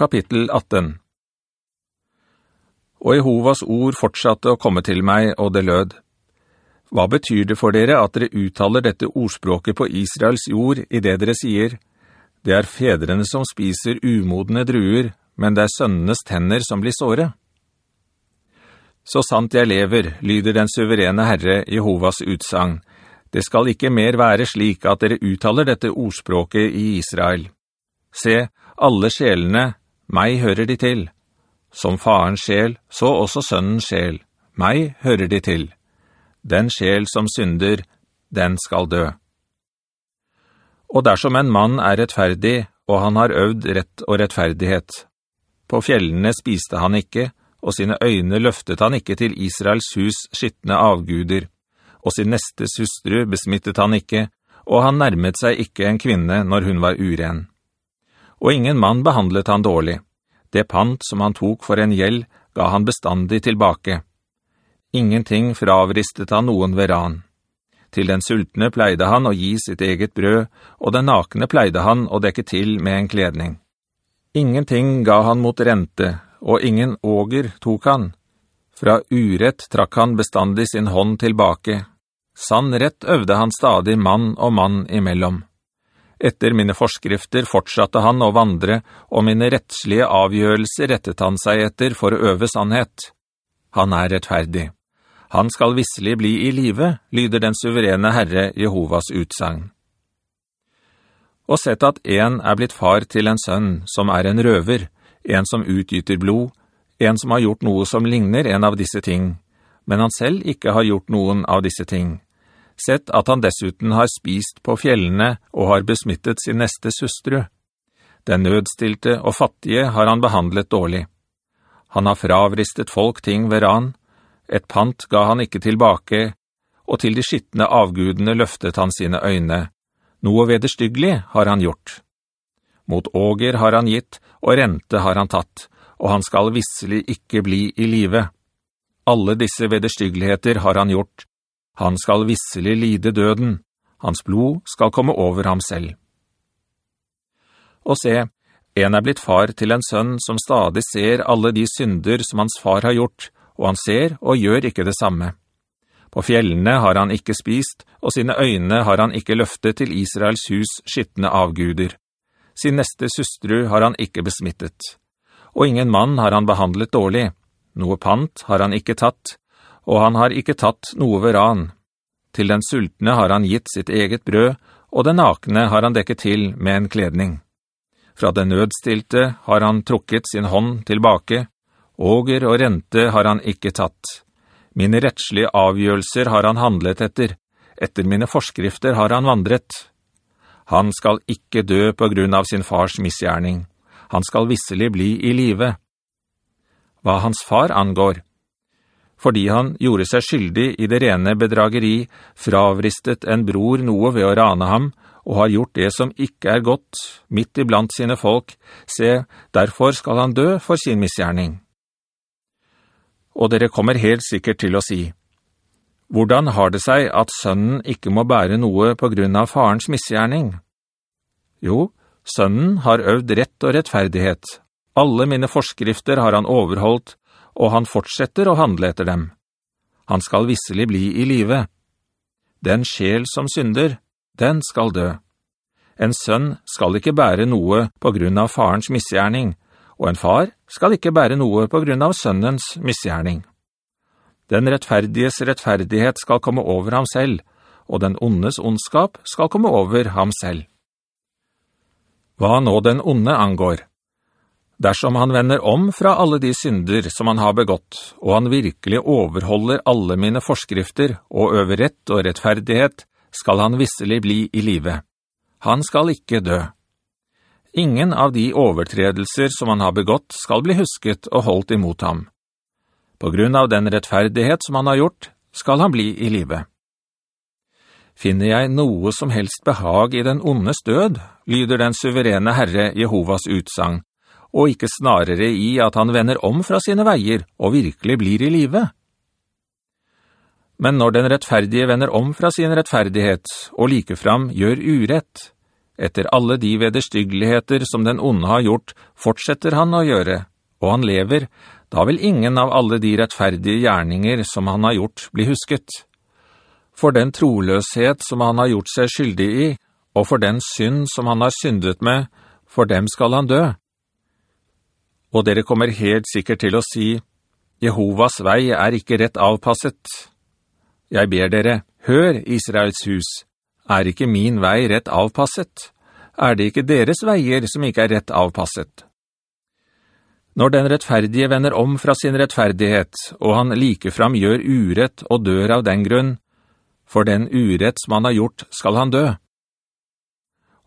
Kapittel 18 Og Jehovas ord fortsatte å komme til meg, og det lød. Hva betyr det for dere at dere uttaler dette ordspråket på Israels jord i det dere sier? Det er fedrene som spiser umodne druer, men det er sønnenes tenner som blir såret. Så sant jeg lever, lyder den suverene Herre Jehovas utsang. Det skal ikke mer være slik at dere uttaler dette ordspråket i Israel. Se, alle sjelene, meg hører de til. Som farens sjel, så også sønnens sjel. Meg hører de til. Den sjel som synder, den skal dø. Og dersom en mann er rettferdig, og han har øvd rett og rettferdighet, på fjellene spiste han ikke, og sine øyne løftet han ikke til Israels hus skittende avguder, og sin nestes hustru besmittet han ikke, og han nærmet seg ikke en kvinne når hun var uren. Og ingen mann behandlet han dårlig. Det pant som han tok for en gjeld ga han bestandig tilbake, Ingenting fravristet han noen ved ran. Til den sultne pleide han å gi sitt eget brød, og den nakne pleide han å dekke til med en kledning. Ingenting ga han mot rente, og ingen åger tok han. Fra urett trakk han bestandig sin hånd tilbake. Sann rett øvde han stadig mann og mann imellom. Etter mine forskrifter fortsatte han å vandre, og mine rettslige avgjørelser rettet han seg etter for å øve sannhet. Han er rettferdig. Han skal visselig bli i live, lyder den suverene Herre Jehovas utsang. Og sett at en er blitt far til en sønn som er en røver, en som utgyter blod, en som har gjort noe som ligner en av disse ting, men han selv ikke har gjort noen av disse ting. Sett at han dessuten har spist på fjellene og har besmittet sin neste søstre. Den nødstilte og fattige har han behandlet dårlig. Han har fravristet folk ting ved ran, et pant ga han ikke tilbake, og til de skittende avgudene løftet han sine øyne. Noe vederstyggelig har han gjort. Mot åger har han gitt, og rente har han tatt, og han skal visselig ikke bli i live. Alle disse vederstyggeligheter har han gjort. Han skal visselig lide døden. Hans blod skal komme over ham selv. Og se, en er blitt far til en sønn som stadig ser alle de synder som hans far har gjort, og han ser og gjør ikke det samme. På fjellene har han ikke spist, og sine øyne har han ikke løftet til Israels hus skittende avguder. Sin neste søstru har han ikke besmittet. Og ingen mann har han behandlet dårlig. Noe pant har han ikke tatt, og han har ikke tatt noe ved ran. Til den sultne har han gitt sitt eget brød, og den nakne har han dekket til med en kledning. Fra den nødstilte har han trukket sin hånd tilbake, Åger og rente har han ikke tatt. Mine rettslige avgjørelser har han handlet etter. Etter mine forskrifter har han vandret. Han skal ikke dø på grunn av sin fars misgjerning. Han skal visselig bli i live. Hva hans far angår. Fordi han gjorde seg skyldig i det rene bedrageri, fravristet en bror noe ved å rane ham, og har gjort det som ikke er godt, midt iblant sine folk, se, derfor skal han dø for sin misgjerning og dere kommer helt sikkert til å si, «Hvordan har det seg at sønnen ikke må bære noe på grunn av farens misgjerning?» Jo, sønnen har øvd rett og rettferdighet. Alle mine forskrifter har han overholdt, og han fortsetter å handle etter dem. Han skal visselig bli i live. Den sjel som synder, den skal dø. En sønn skal ikke bære noe på grunn av farens misgjerning, og en far skal ikke bære noe på grunn av sønnens misgjerning. Den rettferdiges rettferdighet skal komme over ham selv, og den ondes ondskap skal komme over ham selv. Hva nå den onde angår? Dersom han vender om fra alle de synder som han har begått, og han virkelig overholder alle mine forskrifter og øver rett og rettferdighet, skal han visselig bli i live. Han skal ikke dø. Ingen av de overtredelser som han har begått skal bli husket og holdt imot ham. På grunn av den rettferdighet som han har gjort, skal han bli i live. Finner jeg noe som helst behag i den ondes død, lyder den suverene Herre Jehovas utsang, og ikke snarere i at han vender om fra sine veier og virkelig blir i live. Men når den rettferdige vender om fra sin rettferdighet og likefram gjør urett, etter alle de vederstyggeligheter som den onde har gjort, fortsetter han å gjøre, og han lever, da vil ingen av alle de rettferdige gjerninger som han har gjort bli husket. For den troløshet som han har gjort seg skyldig i, og for den synd som han har syndet med, for dem skal han dø. Og dere kommer helt sikkert til å si, Jehovas vei er ikke rett avpasset. Jeg ber dere, hør Israels hus, er ikke min vei rett avpasset? Er det ikke deres veier som ikke er rett avpasset? Når den rettferdige vender om fra sin rettferdighet, og han likefram gjør urett og dør av den grunn, for den urett som han har gjort skal han dø.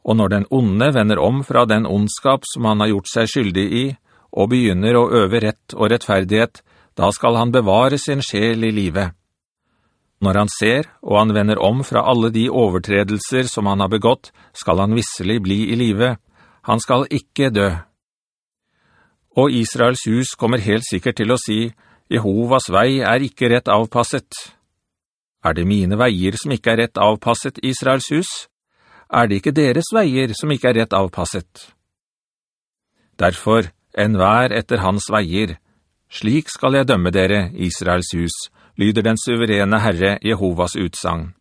Og når den onde vender om fra den ondskap som han har gjort seg skyldig i, og begynner å øve rett og rettferdighet, da skal han bevare sin sjel i livet. Når han ser, og han vender om fra alle de overtredelser som han har begått, skal han visselig bli i live. Han skal ikke dø. Og Israels hus kommer helt sikkert til å si, Jehovas vei er ikke rett avpasset. Er det mine veier som ikke er rett avpasset, Israels hus? Er det ikke deres veier som ikke er rett avpasset? Derfor, en vær etter hans veier. Slik skal jeg dømme dere, Israels hus, lyder den suverene Herre Jehovas utsang.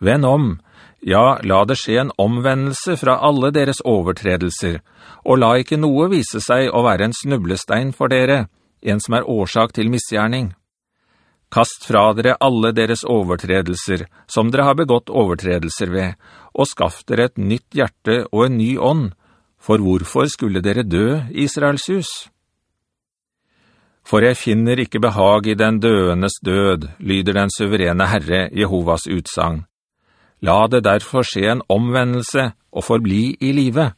Venn om, ja, la det skje en omvendelse fra alle deres overtredelser, og la ikke noe vise seg å være en snublestein for dere, en som er årsak til misgjerning. Kast fra dere alle deres overtredelser, som dere har begått overtredelser ved, og skaff dere et nytt hjerte og en ny ånd, for hvorfor skulle dere dø, Israels hus?» For jeg finner ikke behag i den døendes død, lyder den suverene Herre Jehovas utsang. La det derfor skje en omvendelse og forbli i livet.